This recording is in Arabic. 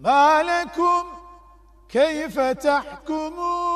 ما لكم كيف تحكمون؟